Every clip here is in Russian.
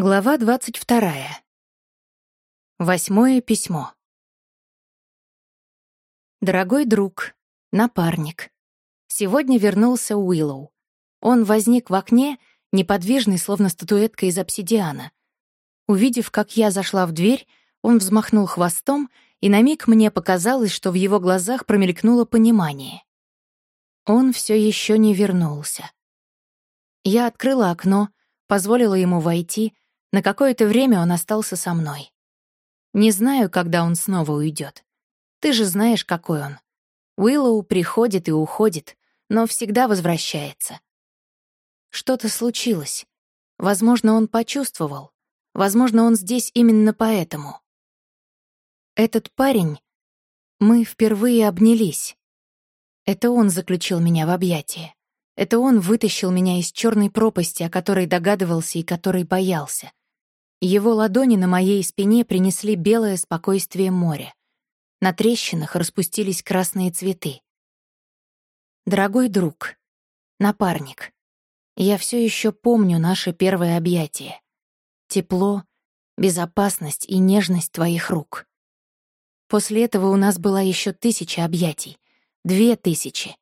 Глава двадцать вторая. Восьмое письмо. Дорогой друг, напарник. Сегодня вернулся Уиллоу. Он возник в окне, неподвижный, словно статуэтка из обсидиана. Увидев, как я зашла в дверь, он взмахнул хвостом, и на миг мне показалось, что в его глазах промелькнуло понимание. Он все еще не вернулся. Я открыла окно, позволила ему войти — на какое-то время он остался со мной. Не знаю, когда он снова уйдет. Ты же знаешь, какой он. Уиллоу приходит и уходит, но всегда возвращается. Что-то случилось. Возможно, он почувствовал. Возможно, он здесь именно поэтому. Этот парень... Мы впервые обнялись. Это он заключил меня в объятия. Это он вытащил меня из черной пропасти, о которой догадывался и которой боялся. Его ладони на моей спине принесли белое спокойствие моря. На трещинах распустились красные цветы. Дорогой друг, напарник, я все еще помню наше первое объятие. Тепло, безопасность и нежность твоих рук. После этого у нас была еще тысяча объятий, две тысячи.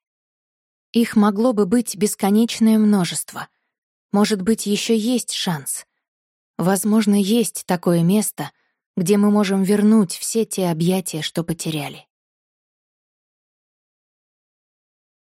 Их могло бы быть бесконечное множество. Может быть, еще есть шанс — Возможно, есть такое место, где мы можем вернуть все те объятия, что потеряли.